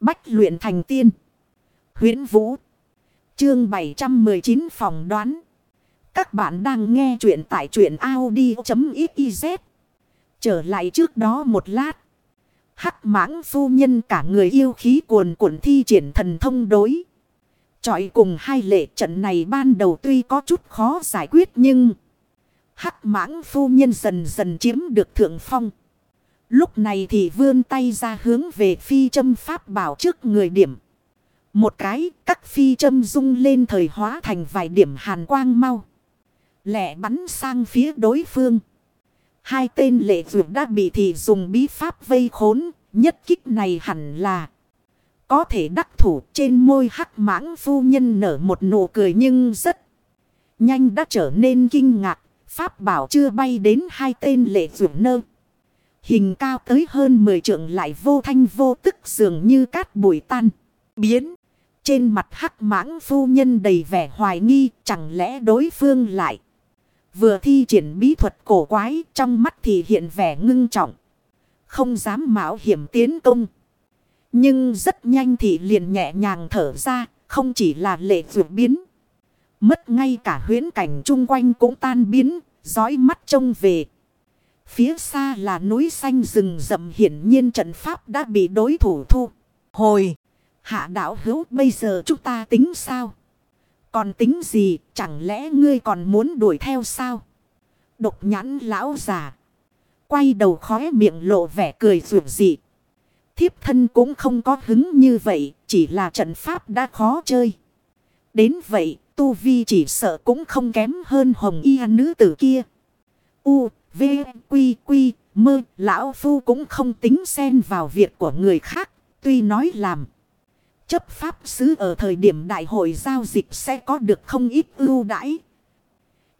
Bách luyện thành tiên. huyễn Vũ. Chương 719 phòng đoán. Các bạn đang nghe truyện tại truyện Audi.xyz. Trở lại trước đó một lát. Hắc mãng phu nhân cả người yêu khí cuồn cuộn thi triển thần thông đối. Chọi cùng hai lệ trận này ban đầu tuy có chút khó giải quyết nhưng... Hắc mãng phu nhân dần dần chiếm được thượng phong. Lúc này thì vươn tay ra hướng về phi châm pháp bảo trước người điểm. Một cái, các phi châm rung lên thời hóa thành vài điểm hàn quang mau. Lẹ bắn sang phía đối phương. Hai tên lệ dược đã bị thị dùng bí pháp vây khốn, nhất kích này hẳn là có thể đắc thủ trên môi hắc mãng phu nhân nở một nụ cười nhưng rất nhanh đã trở nên kinh ngạc. Pháp bảo chưa bay đến hai tên lệ dược nơ. Hình cao tới hơn 10 trượng lại vô thanh vô tức dường như cát bụi tan. Biến. Trên mặt hắc mãng phu nhân đầy vẻ hoài nghi. Chẳng lẽ đối phương lại. Vừa thi triển bí thuật cổ quái. Trong mắt thì hiện vẻ ngưng trọng. Không dám mạo hiểm tiến công. Nhưng rất nhanh thì liền nhẹ nhàng thở ra. Không chỉ là lệ vượt biến. Mất ngay cả huyến cảnh chung quanh cũng tan biến. Dõi mắt trông về. Phía xa là núi xanh rừng rậm hiển nhiên trận pháp đã bị đối thủ thu. Hồi, hạ đảo hữu bây giờ chúng ta tính sao? Còn tính gì, chẳng lẽ ngươi còn muốn đuổi theo sao? Độc nhãn lão già. Quay đầu khóe miệng lộ vẻ cười rượu dị. Thiếp thân cũng không có hứng như vậy, chỉ là trận pháp đã khó chơi. Đến vậy, Tu Vi chỉ sợ cũng không kém hơn hồng y nữ tử kia. U, V, Quy, Quy, Mơ, Lão Phu cũng không tính xen vào việc của người khác, tuy nói làm. Chấp pháp sứ ở thời điểm đại hội giao dịch sẽ có được không ít ưu đãi.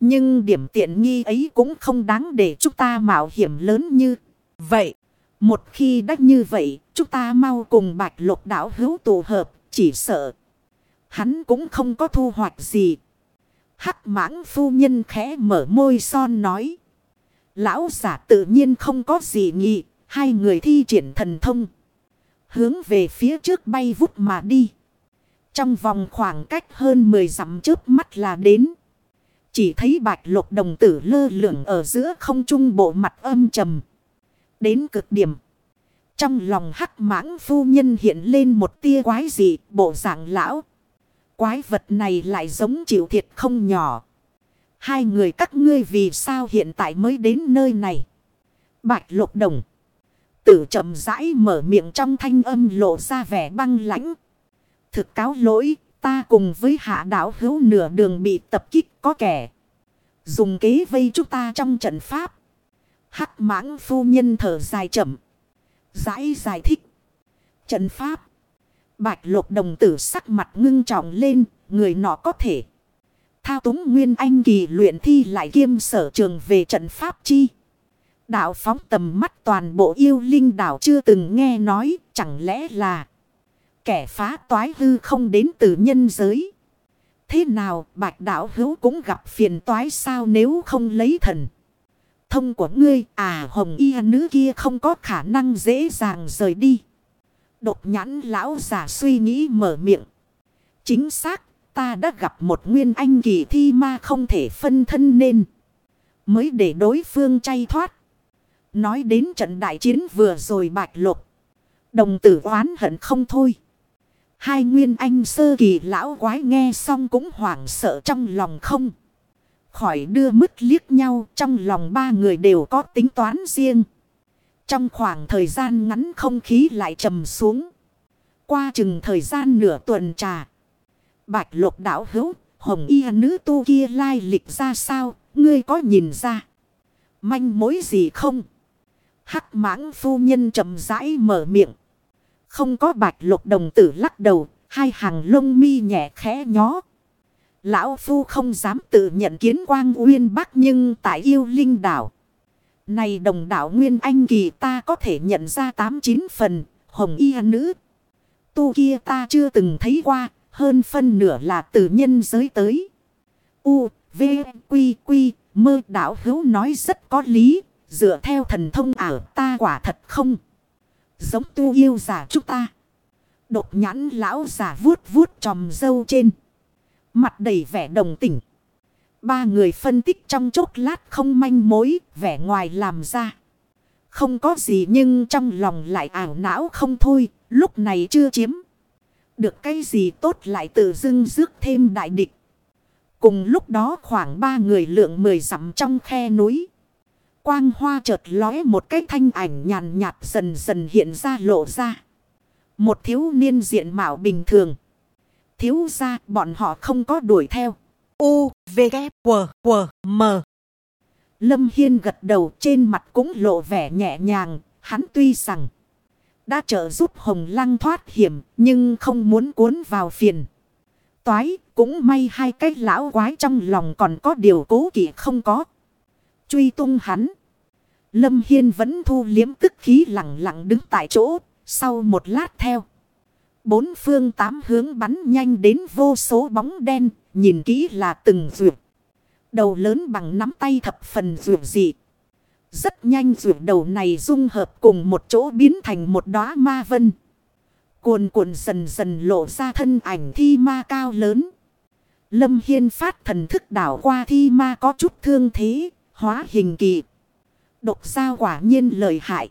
Nhưng điểm tiện nghi ấy cũng không đáng để chúng ta mạo hiểm lớn như vậy. Một khi đã như vậy, chúng ta mau cùng bạch lục đảo hữu tụ hợp, chỉ sợ. Hắn cũng không có thu hoạch gì. Hắc mãng phu nhân khẽ mở môi son nói. Lão giả tự nhiên không có gì nghị. Hai người thi triển thần thông. Hướng về phía trước bay vút mà đi. Trong vòng khoảng cách hơn 10 dặm trước mắt là đến. Chỉ thấy bạch lục đồng tử lơ lửng ở giữa không trung bộ mặt âm trầm. Đến cực điểm. Trong lòng hắc mãng phu nhân hiện lên một tia quái dị, bộ dạng lão. Quái vật này lại giống chịu thiệt không nhỏ. Hai người các ngươi vì sao hiện tại mới đến nơi này. Bạch lục đồng. Tử chậm rãi mở miệng trong thanh âm lộ ra vẻ băng lãnh. Thực cáo lỗi, ta cùng với hạ đảo hữu nửa đường bị tập kích có kẻ. Dùng kế vây chúng ta trong trận pháp. Hắc mãng phu nhân thở dài chậm. Giải giải thích. Trận pháp. Bạch lục đồng tử sắc mặt ngưng trọng lên, người nọ có thể. Thao túng nguyên anh kỳ luyện thi lại kiêm sở trường về trận pháp chi. Đạo phóng tầm mắt toàn bộ yêu linh đảo chưa từng nghe nói, chẳng lẽ là kẻ phá toái hư không đến từ nhân giới. Thế nào bạch đạo hữu cũng gặp phiền toái sao nếu không lấy thần. Thông của ngươi à hồng y nữ kia không có khả năng dễ dàng rời đi. Đột nhãn lão giả suy nghĩ mở miệng. Chính xác, ta đã gặp một nguyên anh kỳ thi ma không thể phân thân nên. Mới để đối phương chay thoát. Nói đến trận đại chiến vừa rồi bạch lục. Đồng tử oán hận không thôi. Hai nguyên anh sơ kỳ lão quái nghe xong cũng hoảng sợ trong lòng không. Khỏi đưa mứt liếc nhau trong lòng ba người đều có tính toán riêng. Trong khoảng thời gian ngắn không khí lại trầm xuống. Qua chừng thời gian nửa tuần trà. Bạch lục đảo hữu, hồng y nữ tu kia lai lịch ra sao, ngươi có nhìn ra. Manh mối gì không? Hắc mãng phu nhân trầm rãi mở miệng. Không có bạch lục đồng tử lắc đầu, hai hàng lông mi nhẹ khẽ nhó. Lão phu không dám tự nhận kiến quang uyên bắc nhưng tại yêu linh đảo. Này đồng đảo Nguyên Anh kỳ ta có thể nhận ra 89 phần, hồng y nữ. Tu kia ta chưa từng thấy qua, hơn phân nửa là từ nhân giới tới. U, V, Quy, Quy, mơ đảo hữu nói rất có lý, dựa theo thần thông ảo ta quả thật không. Giống tu yêu giả chúng ta. Độc nhãn lão giả vuốt vuốt tròm dâu trên. Mặt đầy vẻ đồng tình. Ba người phân tích trong chốc lát không manh mối, vẻ ngoài làm ra. Không có gì nhưng trong lòng lại ảo não không thôi, lúc này chưa chiếm. Được cái gì tốt lại tự dưng rước thêm đại địch. Cùng lúc đó khoảng ba người lượng mười dặm trong khe núi. Quang hoa chợt lóe một cái thanh ảnh nhàn nhạt dần dần hiện ra lộ ra. Một thiếu niên diện mạo bình thường. Thiếu ra bọn họ không có đuổi theo. U, V, K, W, W, M. Lâm Hiên gật đầu trên mặt cũng lộ vẻ nhẹ nhàng. Hắn tuy rằng đã trợ giúp Hồng Lăng thoát hiểm, nhưng không muốn cuốn vào phiền. Toái, cũng may hai cái lão quái trong lòng còn có điều cố kỵ không có. Truy tung hắn. Lâm Hiên vẫn thu liếm tức khí lặng lặng đứng tại chỗ. Sau một lát theo. Bốn phương tám hướng bắn nhanh đến vô số bóng đen. Nhìn kỹ là từng rượu. Đầu lớn bằng nắm tay thập phần rượu dị. Rất nhanh rượu đầu này dung hợp cùng một chỗ biến thành một đóa ma vân. Cuồn cuộn dần dần lộ ra thân ảnh thi ma cao lớn. Lâm Hiên phát thần thức đảo qua thi ma có chút thương thế, hóa hình kỳ. Độc sao quả nhiên lời hại.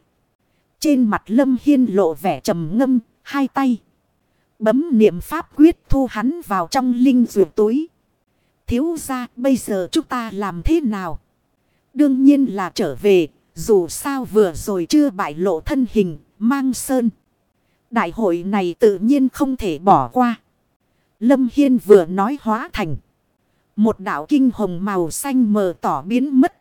Trên mặt Lâm Hiên lộ vẻ trầm ngâm, hai tay. Bấm niệm pháp quyết thu hắn vào trong linh rượu túi. Thiếu ra bây giờ chúng ta làm thế nào? Đương nhiên là trở về, dù sao vừa rồi chưa bại lộ thân hình, mang sơn. Đại hội này tự nhiên không thể bỏ qua. Lâm Hiên vừa nói hóa thành. Một đạo kinh hồng màu xanh mờ tỏ biến mất.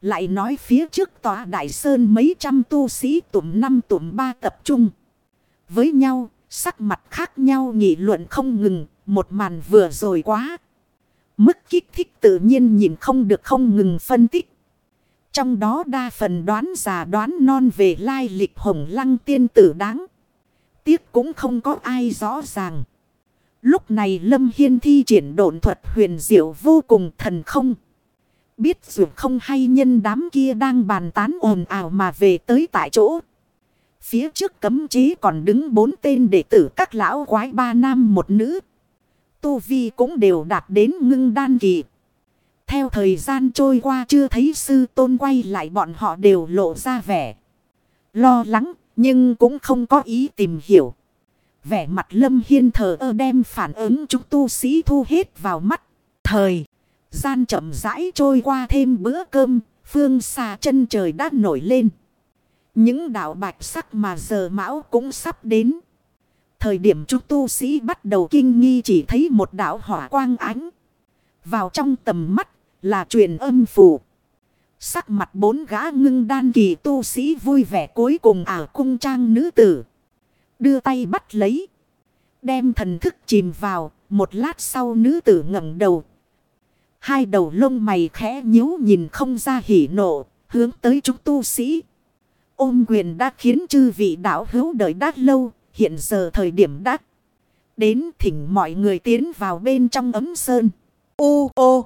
Lại nói phía trước tòa đại sơn mấy trăm tu sĩ tụm năm tụm ba tập trung. Với nhau, sắc mặt khác nhau nghị luận không ngừng, một màn vừa rồi quá. Mức kích thích tự nhiên nhìn không được không ngừng phân tích. Trong đó đa phần đoán già đoán non về lai lịch hồng lăng tiên tử đáng. Tiếc cũng không có ai rõ ràng. Lúc này Lâm Hiên thi triển độn thuật huyền diệu vô cùng thần không. Biết dù không hay nhân đám kia đang bàn tán ồn ào mà về tới tại chỗ. Phía trước cấm chế còn đứng bốn tên đệ tử các lão quái ba nam một nữ. Tu Vi cũng đều đạt đến ngưng đan kỳ. Theo thời gian trôi qua chưa thấy sư tôn quay lại bọn họ đều lộ ra vẻ. Lo lắng, nhưng cũng không có ý tìm hiểu. Vẻ mặt lâm hiên thờ ơ đem phản ứng chúng tu sĩ thu hết vào mắt. Thời gian chậm rãi trôi qua thêm bữa cơm. Phương xa chân trời đã nổi lên. Những đạo bạch sắc mà giờ mão cũng sắp đến. Thời điểm chúng tu sĩ bắt đầu kinh nghi chỉ thấy một đạo hỏa quang ánh. Vào trong tầm mắt là truyền âm phù. Sắc mặt bốn gã ngưng đan kỳ tu sĩ vui vẻ cuối cùng ảo cung trang nữ tử. Đưa tay bắt lấy. Đem thần thức chìm vào. Một lát sau nữ tử ngẩng đầu. Hai đầu lông mày khẽ nhíu nhìn không ra hỉ nộ. Hướng tới chúng tu sĩ. Ôm quyền đã khiến chư vị đạo hữu đợi đã lâu. Hiện giờ thời điểm đã. Đến thỉnh mọi người tiến vào bên trong ấm sơn. U ô.